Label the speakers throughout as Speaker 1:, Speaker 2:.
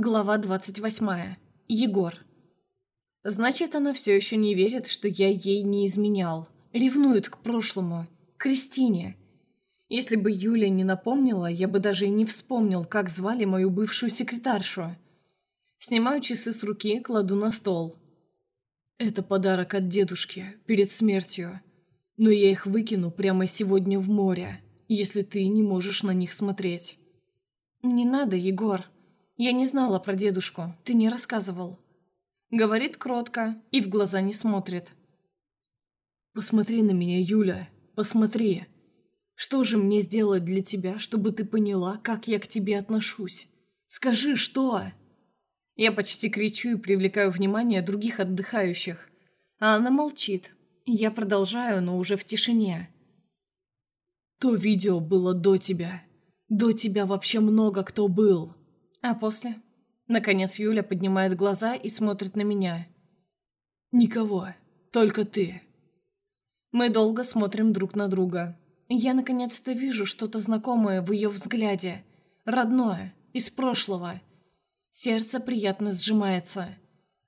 Speaker 1: Глава 28. Егор. Значит, она все еще не верит, что я ей не изменял. Ревнует к прошлому, к Кристине. Если бы Юля не напомнила, я бы даже и не вспомнил, как звали мою бывшую секретаршу. Снимаю часы с руки, кладу на стол. Это подарок от дедушки, перед смертью. Но я их выкину прямо сегодня в море, если ты не можешь на них смотреть. «Не надо, Егор», «Я не знала про дедушку, ты не рассказывал». Говорит кротко и в глаза не смотрит. «Посмотри на меня, Юля, посмотри. Что же мне сделать для тебя, чтобы ты поняла, как я к тебе отношусь? Скажи, что?» Я почти кричу и привлекаю внимание других отдыхающих. А она молчит. Я продолжаю, но уже в тишине. «То видео было до тебя. До тебя вообще много кто был. А после? Наконец Юля поднимает глаза и смотрит на меня. Никого, только ты. Мы долго смотрим друг на друга. Я наконец-то вижу что-то знакомое в ее взгляде. Родное, из прошлого. Сердце приятно сжимается.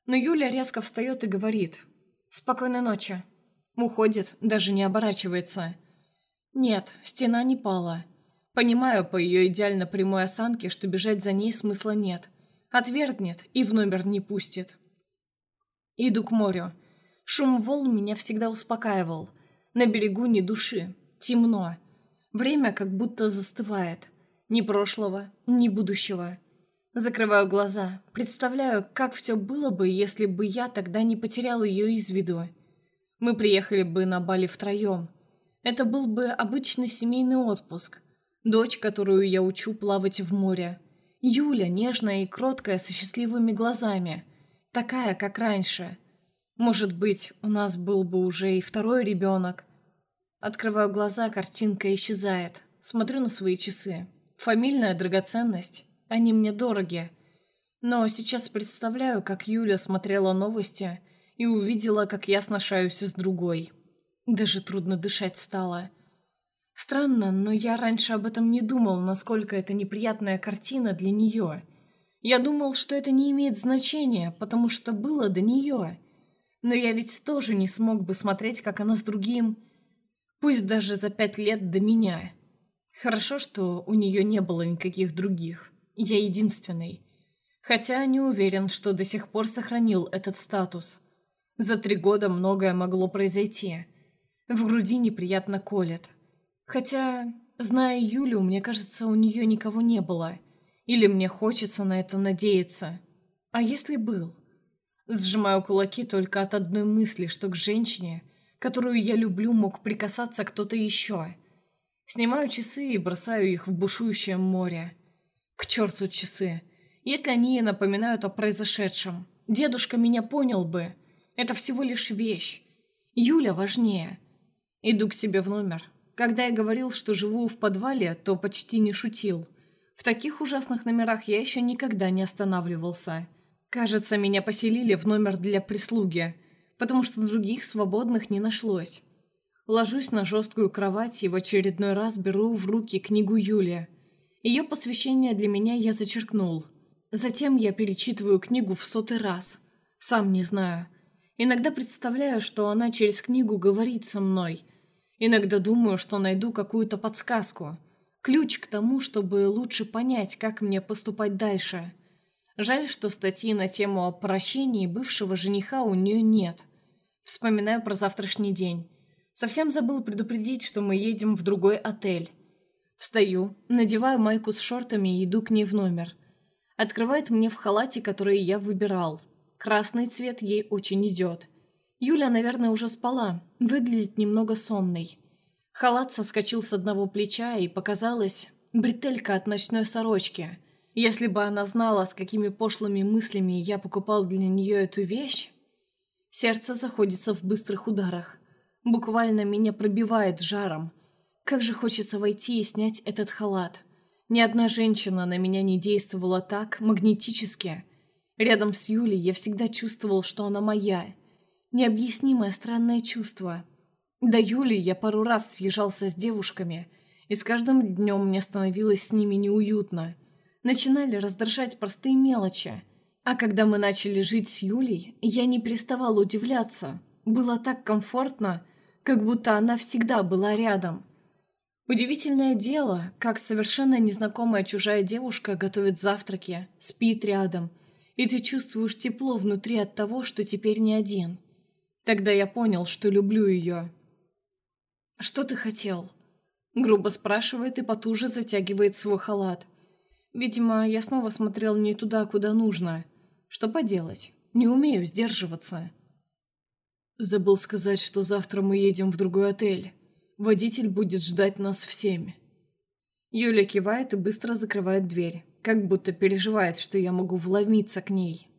Speaker 1: Но Юля резко встает и говорит. «Спокойной ночи». Уходит, даже не оборачивается. Нет, стена не пала. Понимаю по ее идеально прямой осанке, что бежать за ней смысла нет. Отвергнет и в номер не пустит. Иду к морю. Шум волн меня всегда успокаивал. На берегу ни души. Темно. Время как будто застывает. Ни прошлого, ни будущего. Закрываю глаза. Представляю, как все было бы, если бы я тогда не потерял ее из виду. Мы приехали бы на Бали втроем. Это был бы обычный семейный отпуск – Дочь, которую я учу плавать в море. Юля, нежная и кроткая, со счастливыми глазами. Такая, как раньше. Может быть, у нас был бы уже и второй ребенок. Открываю глаза, картинка исчезает. Смотрю на свои часы. Фамильная драгоценность. Они мне дороги. Но сейчас представляю, как Юля смотрела новости и увидела, как я сношаюсь с другой. Даже трудно дышать стало. Странно, но я раньше об этом не думал, насколько это неприятная картина для нее. Я думал, что это не имеет значения, потому что было до нее. Но я ведь тоже не смог бы смотреть, как она с другим, пусть даже за пять лет до меня. Хорошо, что у нее не было никаких других. Я единственный. Хотя не уверен, что до сих пор сохранил этот статус. За три года многое могло произойти. В груди неприятно колет. Хотя, зная Юлю, мне кажется, у нее никого не было. Или мне хочется на это надеяться. А если был? Сжимаю кулаки только от одной мысли, что к женщине, которую я люблю, мог прикасаться кто-то еще. Снимаю часы и бросаю их в бушующее море. К черту часы. Если они напоминают о произошедшем. Дедушка меня понял бы. Это всего лишь вещь. Юля важнее. Иду к себе в номер. Когда я говорил, что живу в подвале, то почти не шутил. В таких ужасных номерах я еще никогда не останавливался. Кажется, меня поселили в номер для прислуги, потому что других свободных не нашлось. Ложусь на жесткую кровать и в очередной раз беру в руки книгу Юли. Ее посвящение для меня я зачеркнул. Затем я перечитываю книгу в сотый раз. Сам не знаю. Иногда представляю, что она через книгу говорит со мной – Иногда думаю, что найду какую-то подсказку. Ключ к тому, чтобы лучше понять, как мне поступать дальше. Жаль, что статьи на тему о прощении бывшего жениха у нее нет. Вспоминаю про завтрашний день. Совсем забыл предупредить, что мы едем в другой отель. Встаю, надеваю майку с шортами и иду к ней в номер. Открывает мне в халате, который я выбирал. Красный цвет ей очень идет. Юля, наверное, уже спала, выглядит немного сонной. Халат соскочил с одного плеча, и показалась бретелька от ночной сорочки. Если бы она знала, с какими пошлыми мыслями я покупал для нее эту вещь... Сердце заходится в быстрых ударах. Буквально меня пробивает жаром. Как же хочется войти и снять этот халат. Ни одна женщина на меня не действовала так магнетически. Рядом с Юлей я всегда чувствовал, что она моя – Необъяснимое странное чувство. До Юли я пару раз съезжался с девушками, и с каждым днем мне становилось с ними неуютно. Начинали раздражать простые мелочи. А когда мы начали жить с Юлей, я не переставала удивляться. Было так комфортно, как будто она всегда была рядом. Удивительное дело, как совершенно незнакомая чужая девушка готовит завтраки, спит рядом, и ты чувствуешь тепло внутри от того, что теперь не один. Тогда я понял, что люблю ее. «Что ты хотел?» Грубо спрашивает и потуже затягивает свой халат. Видимо, я снова смотрел не туда, куда нужно. Что поделать? Не умею сдерживаться. Забыл сказать, что завтра мы едем в другой отель. Водитель будет ждать нас в семь. Юля кивает и быстро закрывает дверь, как будто переживает, что я могу вломиться к ней.